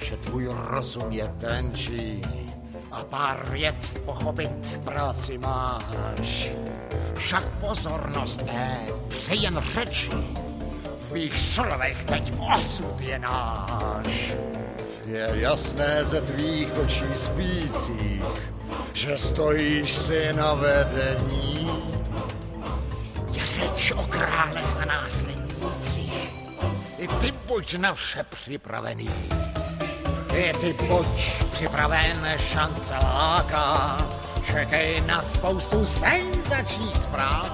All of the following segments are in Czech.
že tvůj rozum je tenčí a pár vět pochopit práci máš. Však pozornost ne, jen řeči, v mých slovech teď osud je náš. Je jasné ze tvých očí spících, že stojíš si na vedení. Je řeč o králech a následnících. I ty buď na vše připravený. I ty buď připraven, šance láká. Čekej na spoustu senzačních zpráv.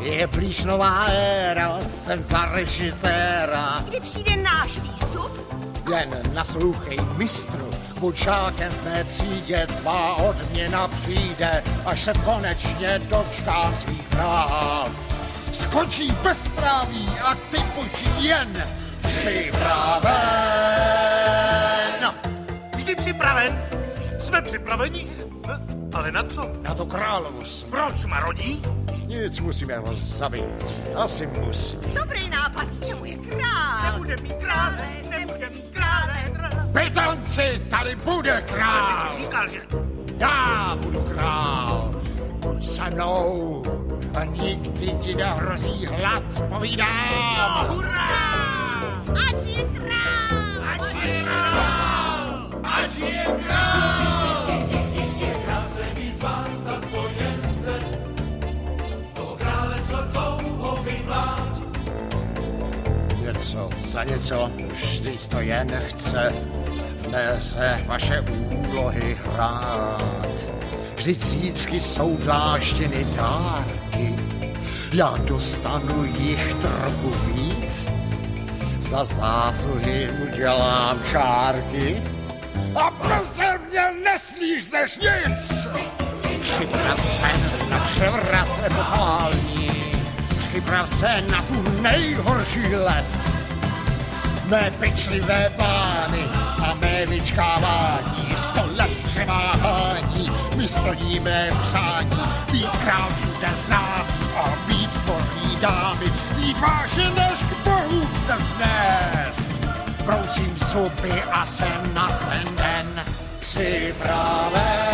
Je blíž nová éra, jsem za režiséra. Kdy přijde náš výstup? Jen naslouchej mistru, buď žákem v mé třídě, tvá odměna přijde, až se konečně dočkám svých práv. Skočí bezpráví a ty buď jen připraven. Vždy připraven. Jsme připraveni. Ale na co? Na to královu. Proč marodí? Nic, musíme ho zabít. Asi musí. Dobrý nápad, k čemu je král? Nebude mít krále, nebude mít krále. Pytonci, tady bude král. Ty jsi říkal, že... Já budu král. Se mnou a nikdy ti nehrozí hlad, povídám. Hurá! Ať je král! Ať je král! Ať je král! Krásné být zván za spojence, toho krále, co dlouho vyvlád. Něco za něco, vždyť to jen chce hře vaše úlohy hrát. Vždyť zítřky jsou dláštěny dárky, já dostanu jich trochu víc. Za zásluhy udělám čárky a prostě mě neslízneš nic. Připrav se na převrat epochální, připrav se na tu nejhorší les. Mé pečlivé plány mé vyčkávání, sto let převáhání, my splníme přání, být král všude známý a být tvorný dámy, být vážně než k bohům se vznést. Prousím zuby a jsem na ten den připraven.